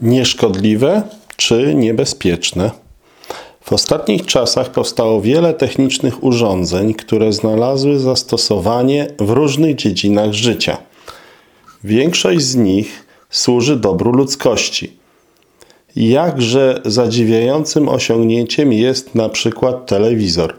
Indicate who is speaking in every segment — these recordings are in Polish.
Speaker 1: nieszkodliwe czy niebezpieczne. W ostatnich czasach powstało wiele technicznych urządzeń, które znalazły zastosowanie w różnych dziedzinach życia. Większość z nich służy dobru ludzkości. Jakże zadziwiającym osiągnięciem jest na przykład telewizor.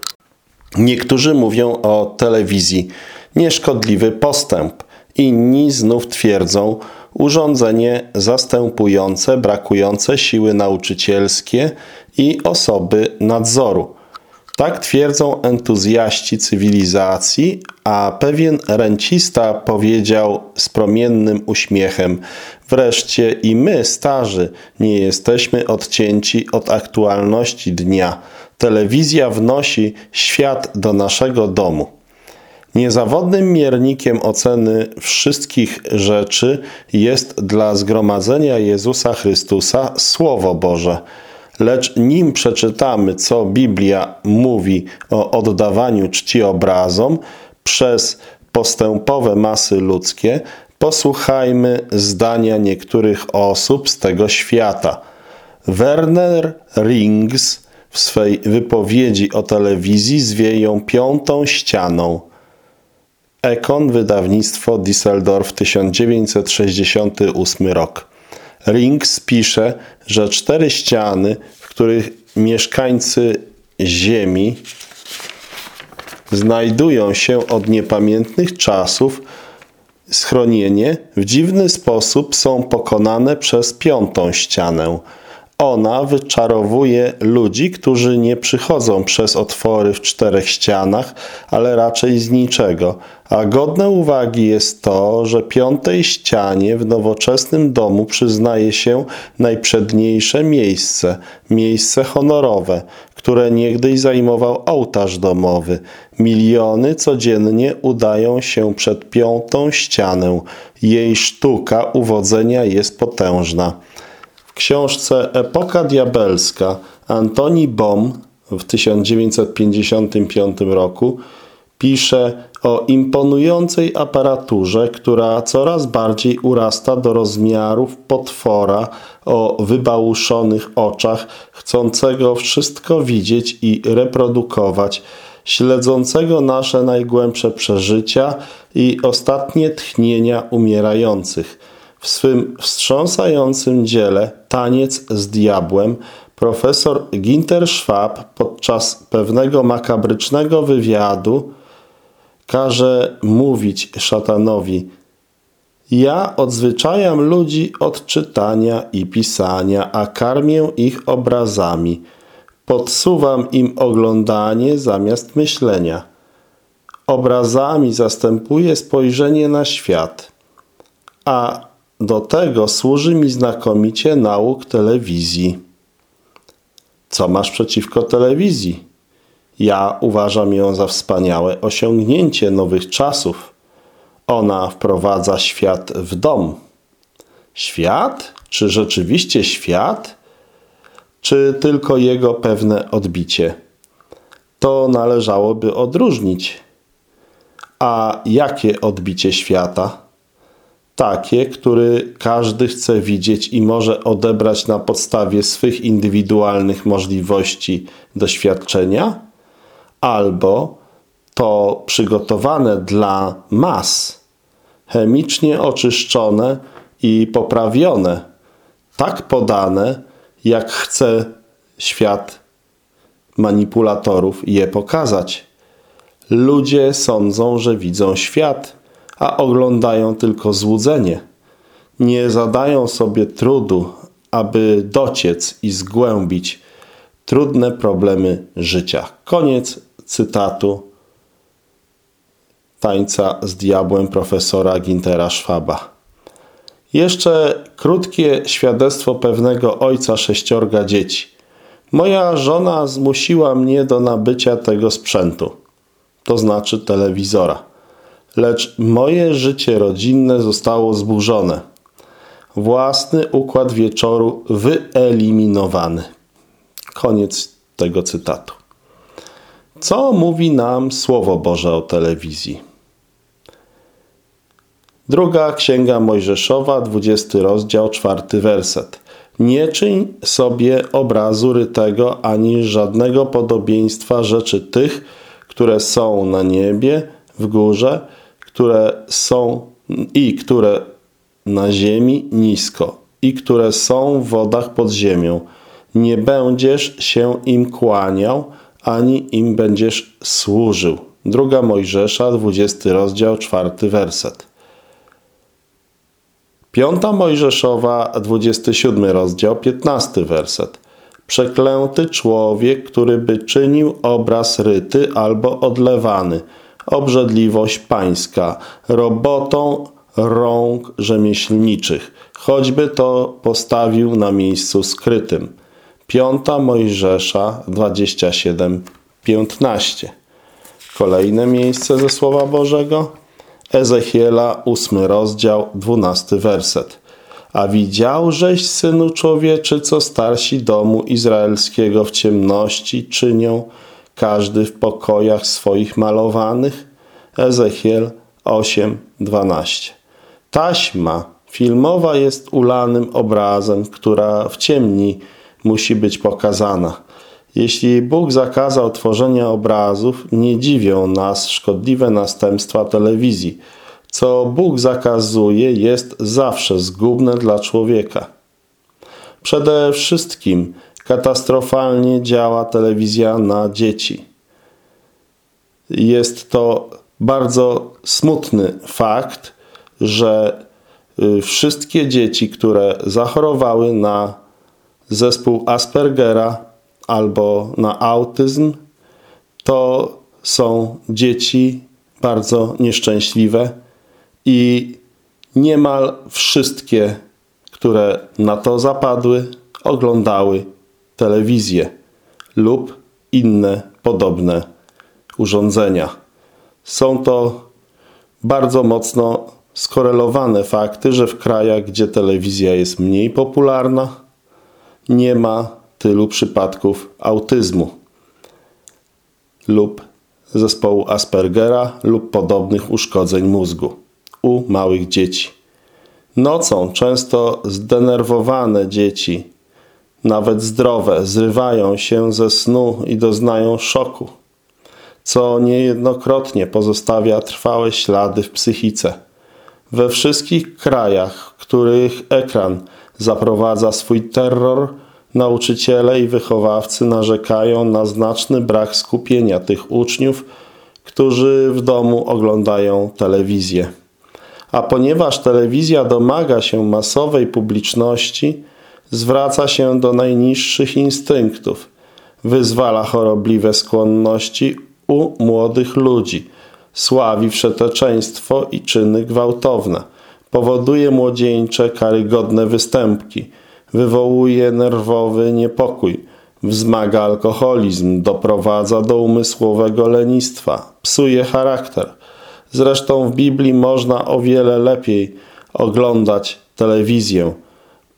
Speaker 1: Niektórzy mówią o telewizji nieszkodliwy postęp, inni znów twierdzą urządzenie zastępujące brakujące siły nauczycielskie i osoby nadzoru. Tak twierdzą entuzjaści cywilizacji, a pewien rencista powiedział z promiennym uśmiechem Wreszcie i my, starzy, nie jesteśmy odcięci od aktualności dnia. Telewizja wnosi świat do naszego domu. Niezawodnym miernikiem oceny wszystkich rzeczy jest dla zgromadzenia Jezusa Chrystusa Słowo Boże. Lecz nim przeczytamy, co Biblia mówi o oddawaniu czci obrazom przez postępowe masy ludzkie, posłuchajmy zdania niektórych osób z tego świata. Werner Rings w swej wypowiedzi o telewizji zwie ją piątą ścianą – Ekon, wydawnictwo Düsseldorf, 1968 rok. Rings pisze, że cztery ściany, w których mieszkańcy Ziemi znajdują się od niepamiętnych czasów, schronienie w dziwny sposób są pokonane przez piątą ścianę – ona wyczarowuje ludzi, którzy nie przychodzą przez otwory w czterech ścianach, ale raczej z niczego. A godne uwagi jest to, że piątej ścianie w nowoczesnym domu przyznaje się najprzedniejsze miejsce, miejsce honorowe, które niegdyś zajmował ołtarz domowy. Miliony codziennie udają się przed piątą ścianę. Jej sztuka uwodzenia jest potężna książce Epoka Diabelska Antoni Bom w 1955 roku pisze o imponującej aparaturze, która coraz bardziej urasta do rozmiarów potwora o wybałuszonych oczach, chcącego wszystko widzieć i reprodukować, śledzącego nasze najgłębsze przeżycia i ostatnie tchnienia umierających – w swym wstrząsającym dziele Taniec z diabłem profesor Ginter Schwab podczas pewnego makabrycznego wywiadu każe mówić szatanowi ja odzwyczajam ludzi od czytania i pisania, a karmię ich obrazami. Podsuwam im oglądanie zamiast myślenia. Obrazami zastępuję spojrzenie na świat, a do tego służy mi znakomicie nauk telewizji. Co masz przeciwko telewizji? Ja uważam ją za wspaniałe osiągnięcie nowych czasów. Ona wprowadza świat w dom. Świat? Czy rzeczywiście świat? Czy tylko jego pewne odbicie? To należałoby odróżnić. A jakie odbicie świata? Takie, który każdy chce widzieć i może odebrać na podstawie swych indywidualnych możliwości doświadczenia, albo to przygotowane dla mas, chemicznie oczyszczone i poprawione, tak podane, jak chce świat manipulatorów je pokazać. Ludzie sądzą, że widzą świat, a oglądają tylko złudzenie. Nie zadają sobie trudu, aby dociec i zgłębić trudne problemy życia. Koniec cytatu Tańca z diabłem profesora Gintera Schwaba. Jeszcze krótkie świadectwo pewnego ojca sześciorga dzieci. Moja żona zmusiła mnie do nabycia tego sprzętu, to znaczy telewizora lecz moje życie rodzinne zostało zburzone. Własny układ wieczoru wyeliminowany. Koniec tego cytatu. Co mówi nam Słowo Boże o telewizji? Druga Księga Mojżeszowa, 20 rozdział, czwarty werset. Nie czyń sobie obrazu rytego ani żadnego podobieństwa rzeczy tych, które są na niebie, w górze, które są i które na ziemi nisko i które są w wodach pod ziemią. Nie będziesz się im kłaniał, ani im będziesz służył. Druga Mojżesza, 20 rozdział, 4 werset. Piąta Mojżeszowa, 27 rozdział, 15 werset. Przeklęty człowiek, który by czynił obraz ryty albo odlewany. Obrzydliwość pańska, robotą rąk rzemieślniczych, choćby to postawił na miejscu skrytym. Piąta Mojżesza 27, 15. Kolejne miejsce ze Słowa Bożego. Ezechiela, 8 rozdział, 12 werset. A widziałżeś, synu człowieczy, co starsi domu izraelskiego w ciemności czynią, każdy w pokojach swoich malowanych? Ezechiel 8, 12. Taśma filmowa jest ulanym obrazem, która w ciemni musi być pokazana. Jeśli Bóg zakazał tworzenia obrazów, nie dziwią nas szkodliwe następstwa telewizji. Co Bóg zakazuje, jest zawsze zgubne dla człowieka. Przede wszystkim katastrofalnie działa telewizja na dzieci. Jest to bardzo smutny fakt, że y, wszystkie dzieci, które zachorowały na zespół Aspergera albo na autyzm, to są dzieci bardzo nieszczęśliwe i niemal wszystkie, które na to zapadły, oglądały telewizję lub inne podobne urządzenia. Są to bardzo mocno skorelowane fakty, że w krajach, gdzie telewizja jest mniej popularna, nie ma tylu przypadków autyzmu lub zespołu Aspergera lub podobnych uszkodzeń mózgu u małych dzieci. Nocą często zdenerwowane dzieci, nawet zdrowe, zrywają się ze snu i doznają szoku, co niejednokrotnie pozostawia trwałe ślady w psychice. We wszystkich krajach, w których ekran zaprowadza swój terror, nauczyciele i wychowawcy narzekają na znaczny brak skupienia tych uczniów, którzy w domu oglądają telewizję. A ponieważ telewizja domaga się masowej publiczności, zwraca się do najniższych instynktów, wyzwala chorobliwe skłonności u młodych ludzi, sławi wszeteczeństwo i czyny gwałtowne, powoduje młodzieńcze, karygodne występki – wywołuje nerwowy niepokój, wzmaga alkoholizm, doprowadza do umysłowego lenistwa, psuje charakter. Zresztą w Biblii można o wiele lepiej oglądać telewizję.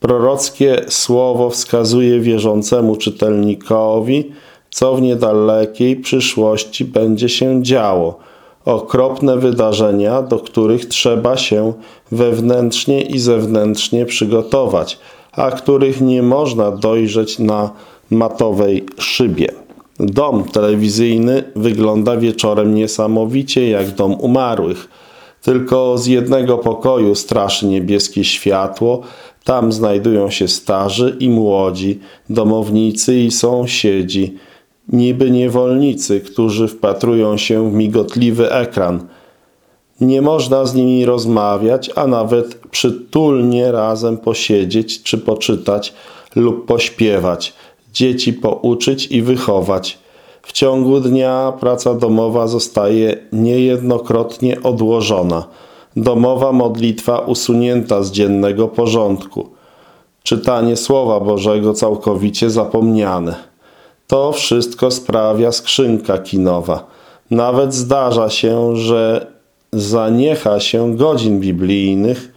Speaker 1: Prorockie słowo wskazuje wierzącemu czytelnikowi, co w niedalekiej przyszłości będzie się działo. Okropne wydarzenia, do których trzeba się wewnętrznie i zewnętrznie przygotować – a których nie można dojrzeć na matowej szybie. Dom telewizyjny wygląda wieczorem niesamowicie jak dom umarłych. Tylko z jednego pokoju straszy niebieskie światło, tam znajdują się starzy i młodzi, domownicy i sąsiedzi, niby niewolnicy, którzy wpatrują się w migotliwy ekran – nie można z nimi rozmawiać, a nawet przytulnie razem posiedzieć czy poczytać lub pośpiewać, dzieci pouczyć i wychować. W ciągu dnia praca domowa zostaje niejednokrotnie odłożona. Domowa modlitwa usunięta z dziennego porządku. Czytanie Słowa Bożego całkowicie zapomniane. To wszystko sprawia skrzynka kinowa. Nawet zdarza się, że zaniecha się godzin biblijnych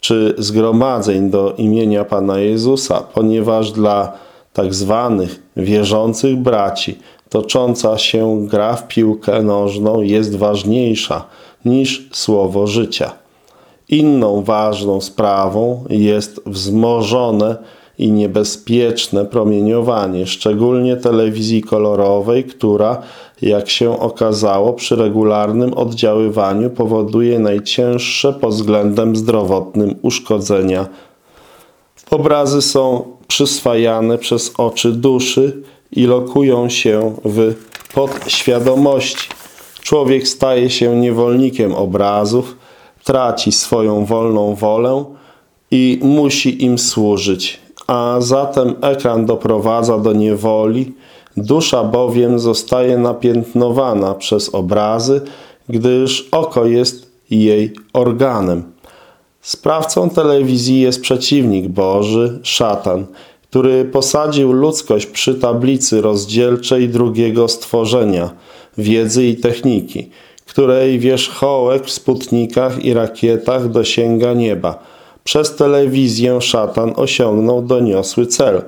Speaker 1: czy zgromadzeń do imienia Pana Jezusa, ponieważ dla tak zwanych wierzących braci tocząca się gra w piłkę nożną jest ważniejsza niż słowo życia. Inną ważną sprawą jest wzmożone i niebezpieczne promieniowanie, szczególnie telewizji kolorowej, która, jak się okazało, przy regularnym oddziaływaniu powoduje najcięższe pod względem zdrowotnym uszkodzenia. Obrazy są przyswajane przez oczy duszy i lokują się w podświadomości. Człowiek staje się niewolnikiem obrazów, traci swoją wolną wolę i musi im służyć, a zatem ekran doprowadza do niewoli, dusza bowiem zostaje napiętnowana przez obrazy, gdyż oko jest jej organem. Sprawcą telewizji jest przeciwnik Boży, szatan, który posadził ludzkość przy tablicy rozdzielczej drugiego stworzenia, wiedzy i techniki, której wierzchołek w sputnikach i rakietach dosięga nieba. Przez telewizję szatan osiągnął doniosły cel.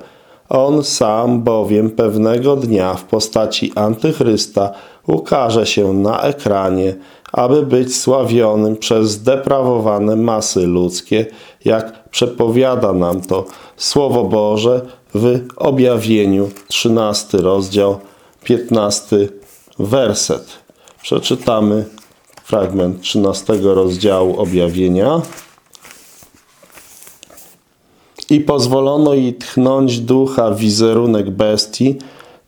Speaker 1: On sam bowiem pewnego dnia w postaci antychrysta ukaże się na ekranie, aby być sławionym przez zdeprawowane masy ludzkie, jak przepowiada nam to Słowo Boże w objawieniu 13 rozdział 15 werset. Przeczytamy fragment 13 rozdziału objawienia. I pozwolono jej tchnąć ducha wizerunek bestii,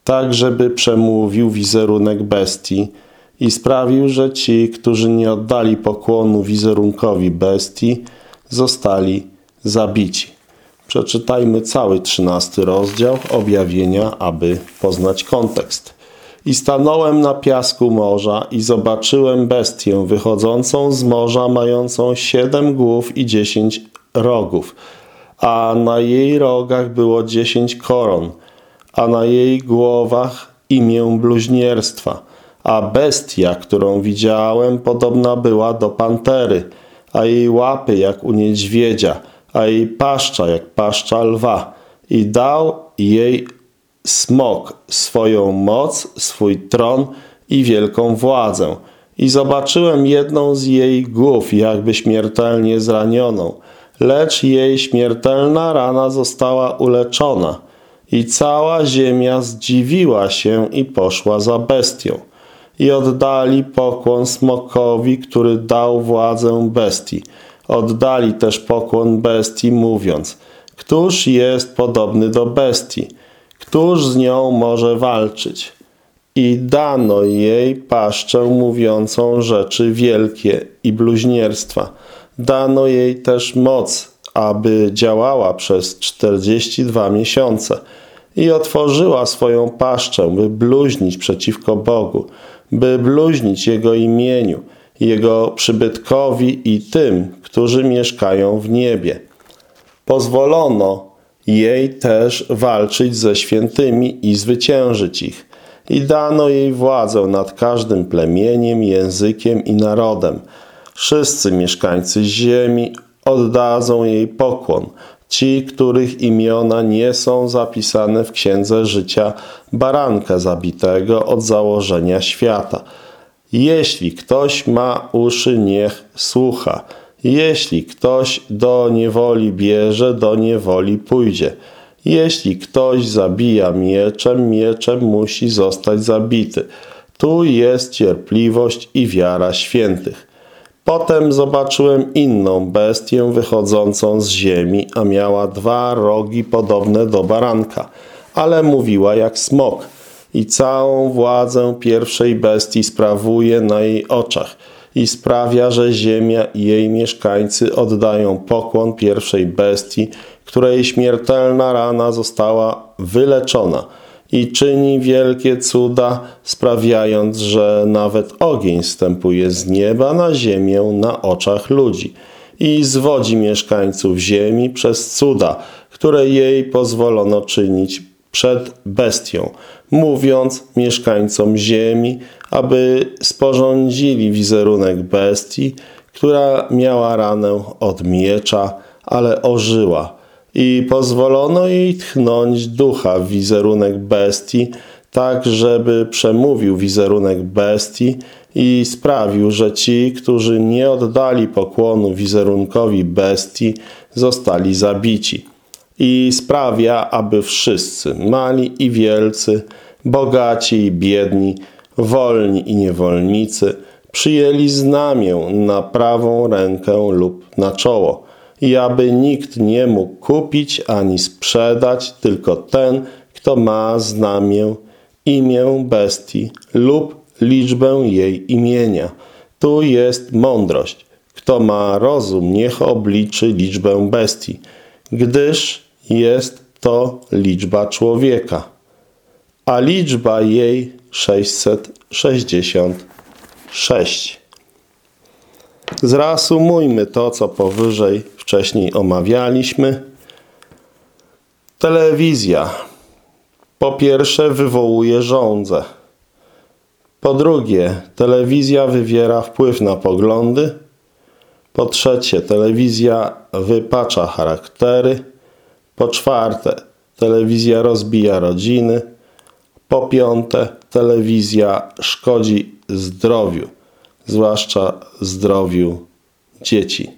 Speaker 1: tak żeby przemówił wizerunek bestii i sprawił, że ci, którzy nie oddali pokłonu wizerunkowi bestii, zostali zabici. Przeczytajmy cały trzynasty rozdział objawienia, aby poznać kontekst. I stanąłem na piasku morza i zobaczyłem bestię wychodzącą z morza, mającą siedem głów i dziesięć rogów, a na jej rogach było dziesięć koron, a na jej głowach imię bluźnierstwa. A bestia, którą widziałem, podobna była do pantery, a jej łapy jak u niedźwiedzia, a jej paszcza jak paszcza lwa. I dał jej smok swoją moc, swój tron i wielką władzę. I zobaczyłem jedną z jej głów, jakby śmiertelnie zranioną, lecz jej śmiertelna rana została uleczona. I cała ziemia zdziwiła się i poszła za bestią. I oddali pokłon smokowi, który dał władzę bestii. Oddali też pokłon bestii, mówiąc, Któż jest podobny do bestii? Któż z nią może walczyć? I dano jej paszczę mówiącą rzeczy wielkie i bluźnierstwa. Dano jej też moc, aby działała przez 42 miesiące i otworzyła swoją paszczę, by bluźnić przeciwko Bogu, by bluźnić Jego imieniu, Jego przybytkowi i tym, którzy mieszkają w niebie. Pozwolono jej też walczyć ze świętymi i zwyciężyć ich. I dano jej władzę nad każdym plemieniem, językiem i narodem. Wszyscy mieszkańcy ziemi oddadzą jej pokłon, ci, których imiona nie są zapisane w Księdze Życia baranka zabitego od założenia świata. Jeśli ktoś ma uszy, niech słucha. Jeśli ktoś do niewoli bierze, do niewoli pójdzie. Jeśli ktoś zabija mieczem, mieczem musi zostać zabity. Tu jest cierpliwość i wiara świętych. Potem zobaczyłem inną bestię wychodzącą z ziemi, a miała dwa rogi podobne do baranka, ale mówiła jak smok i całą władzę pierwszej bestii sprawuje na jej oczach – i sprawia, że ziemia i jej mieszkańcy oddają pokłon pierwszej bestii, której śmiertelna rana została wyleczona i czyni wielkie cuda, sprawiając, że nawet ogień stępuje z nieba na ziemię na oczach ludzi i zwodzi mieszkańców ziemi przez cuda, które jej pozwolono czynić przed bestią, mówiąc mieszkańcom ziemi, aby sporządzili wizerunek bestii, która miała ranę od miecza, ale ożyła i pozwolono jej tchnąć ducha w wizerunek bestii, tak żeby przemówił wizerunek bestii i sprawił, że ci, którzy nie oddali pokłonu wizerunkowi bestii, zostali zabici. I sprawia, aby wszyscy, mali i wielcy, bogaci i biedni, wolni i niewolnicy, przyjęli znamię na prawą rękę lub na czoło i aby nikt nie mógł kupić ani sprzedać, tylko ten, kto ma znamię, imię bestii lub liczbę jej imienia. Tu jest mądrość. Kto ma rozum, niech obliczy liczbę bestii, gdyż jest to liczba człowieka, a liczba jej 666. Zreasumujmy to, co powyżej wcześniej omawialiśmy. Telewizja po pierwsze wywołuje żądzę. Po drugie, telewizja wywiera wpływ na poglądy. Po trzecie, telewizja wypacza charaktery. Po czwarte, telewizja rozbija rodziny. Po piąte, telewizja szkodzi zdrowiu, zwłaszcza zdrowiu dzieci.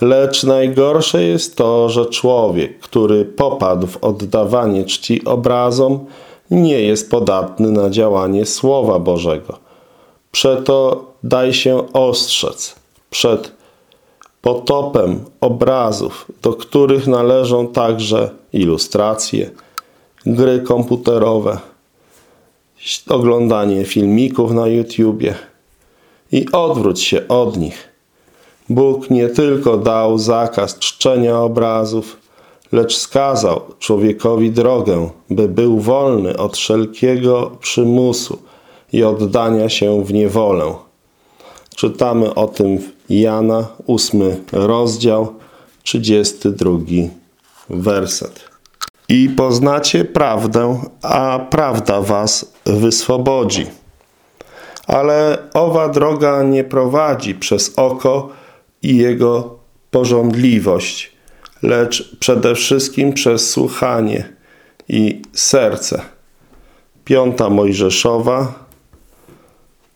Speaker 1: Lecz najgorsze jest to, że człowiek, który popadł w oddawanie czci obrazom, nie jest podatny na działanie Słowa Bożego. Przeto daj się ostrzec przed potopem obrazów, do których należą także ilustracje, gry komputerowe, oglądanie filmików na YouTubie i odwróć się od nich. Bóg nie tylko dał zakaz czczenia obrazów, lecz skazał człowiekowi drogę, by był wolny od wszelkiego przymusu i oddania się w niewolę. Czytamy o tym w Jana, ósmy rozdział, 32 werset. I poznacie prawdę, a prawda was wyswobodzi. Ale owa droga nie prowadzi przez oko i jego porządliwość, lecz przede wszystkim przez słuchanie i serce. Piąta Mojżeszowa,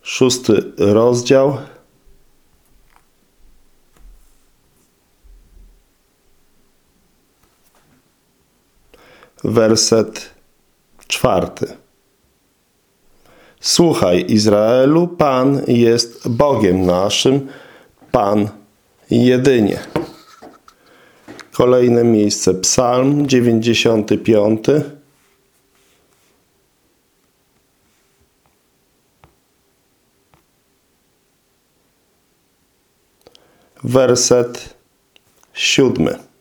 Speaker 1: szósty rozdział, werset czwarty. Słuchaj, Izraelu, Pan jest Bogiem naszym, Pan jedynie. Kolejne miejsce, Psalm 95. Werset siódmy.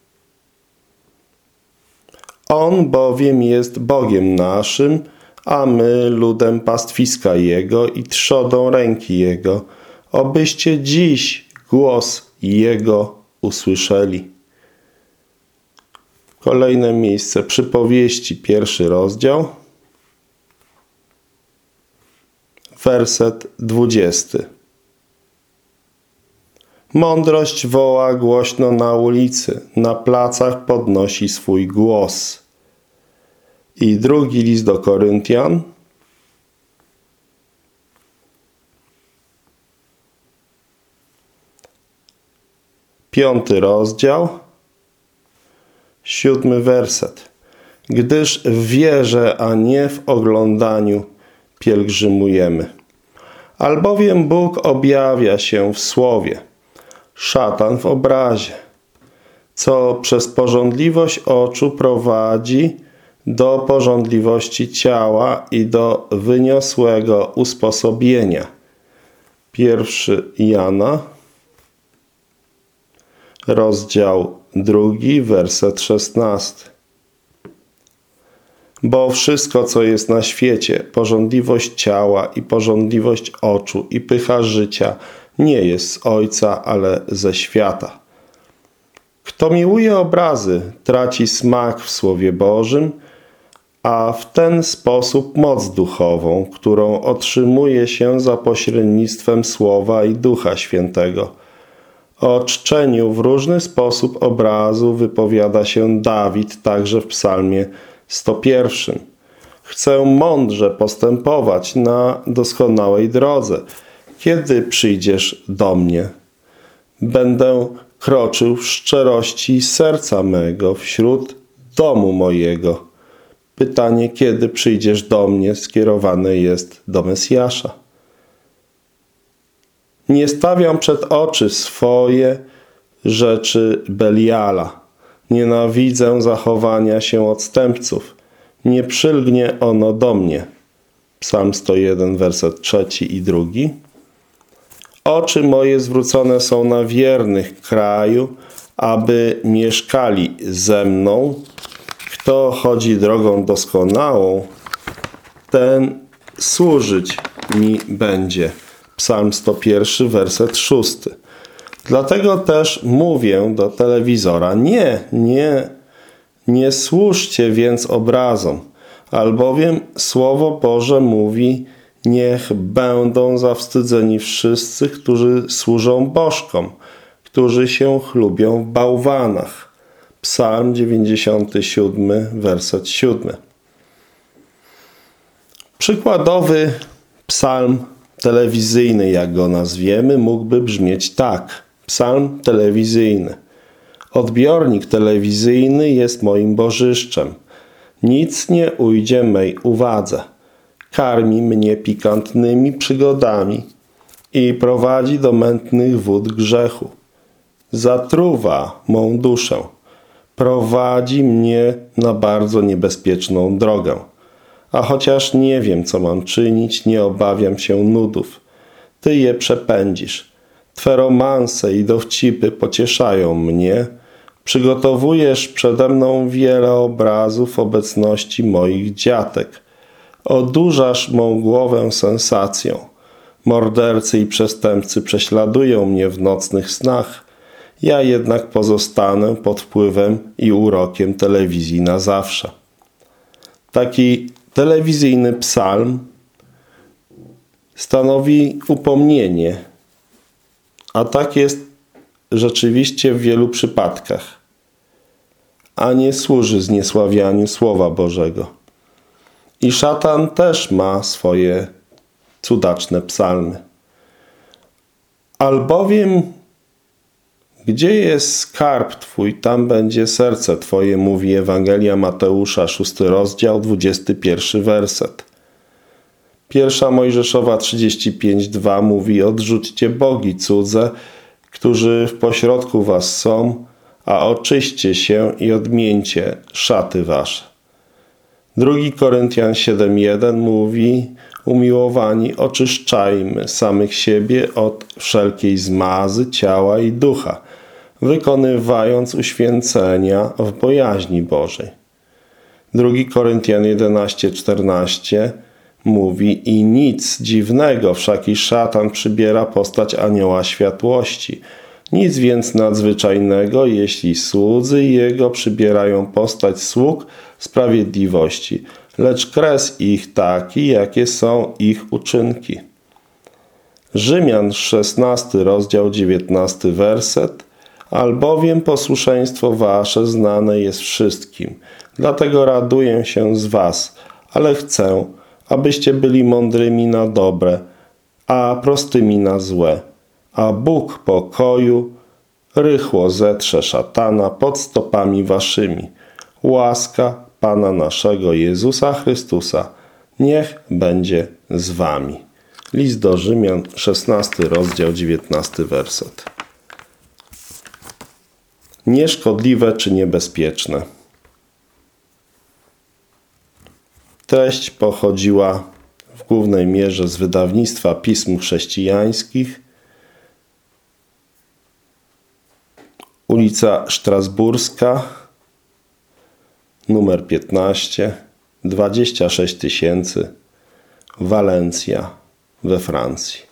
Speaker 1: On bowiem jest Bogiem naszym, a my ludem pastwiska Jego i trzodą ręki Jego, obyście dziś głos Jego usłyszeli. Kolejne miejsce, przypowieści, pierwszy rozdział, werset dwudziesty. Mądrość woła głośno na ulicy, na placach podnosi swój głos. I drugi list do Koryntian, piąty rozdział, siódmy werset. Gdyż w wierze, a nie w oglądaniu pielgrzymujemy. Albowiem Bóg objawia się w słowie, szatan w obrazie, co przez porządliwość oczu prowadzi do porządliwości ciała i do wyniosłego usposobienia. Pierwszy Jana, rozdział drugi, werset szesnasty. Bo wszystko, co jest na świecie, porządliwość ciała i porządliwość oczu i pycha życia, nie jest z Ojca, ale ze świata. Kto miłuje obrazy, traci smak w Słowie Bożym, a w ten sposób moc duchową, którą otrzymuje się za pośrednictwem Słowa i Ducha Świętego – o czczeniu w różny sposób obrazu wypowiada się Dawid także w psalmie 101. Chcę mądrze postępować na doskonałej drodze. Kiedy przyjdziesz do mnie? Będę kroczył w szczerości serca mego wśród domu mojego. Pytanie, kiedy przyjdziesz do mnie, skierowane jest do Mesjasza. Nie stawiam przed oczy swoje rzeczy Beliala. Nienawidzę zachowania się odstępców. Nie przylgnie ono do mnie. Psalm 101, werset trzeci i drugi. Oczy moje zwrócone są na wiernych kraju, aby mieszkali ze mną. Kto chodzi drogą doskonałą, ten służyć mi będzie. Psalm 101, werset 6. Dlatego też mówię do telewizora, nie, nie, nie służcie więc obrazom, albowiem Słowo Boże mówi, niech będą zawstydzeni wszyscy, którzy służą bożkom, którzy się chlubią w bałwanach. Psalm 97, werset 7. Przykładowy psalm telewizyjny, jak go nazwiemy, mógłby brzmieć tak. Psalm telewizyjny. Odbiornik telewizyjny jest moim bożyszczem. Nic nie ujdzie mej uwadze. Karmi mnie pikantnymi przygodami i prowadzi do mętnych wód grzechu. Zatruwa mą duszę. Prowadzi mnie na bardzo niebezpieczną drogę. A chociaż nie wiem, co mam czynić, nie obawiam się nudów. Ty je przepędzisz. Twe romanse i dowcipy pocieszają mnie. Przygotowujesz przede mną wiele obrazów obecności moich dziatek. Odurzasz mą głowę sensacją. Mordercy i przestępcy prześladują mnie w nocnych snach. Ja jednak pozostanę pod wpływem i urokiem telewizji na zawsze. Taki telewizyjny psalm stanowi upomnienie, a tak jest rzeczywiście w wielu przypadkach, a nie służy zniesławianiu Słowa Bożego. I szatan też ma swoje cudaczne psalmy. Albowiem gdzie jest skarb Twój, tam będzie serce Twoje, mówi Ewangelia Mateusza, szósty rozdział, dwudziesty pierwszy werset. Pierwsza Mojżeszowa 35:2 mówi: Odrzućcie bogi cudze, którzy w pośrodku was są, a oczyście się i odmieńcie szaty wasze. Drugi Koryntian 7:1 mówi: Umiłowani, oczyszczajmy samych siebie od wszelkiej zmazy ciała i ducha, wykonywając uświęcenia w bojaźni Bożej. Drugi Koryntian 11:14 mówi i nic dziwnego, wszak i szatan przybiera postać anioła światłości. Nic więc nadzwyczajnego, jeśli słudzy jego przybierają postać sług sprawiedliwości, lecz kres ich taki, jakie są ich uczynki. Rzymian 16, rozdział 19, werset. Albowiem posłuszeństwo wasze znane jest wszystkim. Dlatego raduję się z was, ale chcę, abyście byli mądrymi na dobre, a prostymi na złe. A Bóg pokoju rychło zetrze szatana pod stopami waszymi. Łaska Pana naszego Jezusa Chrystusa niech będzie z wami. List do Rzymian, 16 rozdział, 19 werset. Nieszkodliwe czy niebezpieczne. Treść pochodziła w głównej mierze z wydawnictwa pism chrześcijańskich. Ulica Strasburska, numer 15, 26 tysięcy, Walencja we Francji.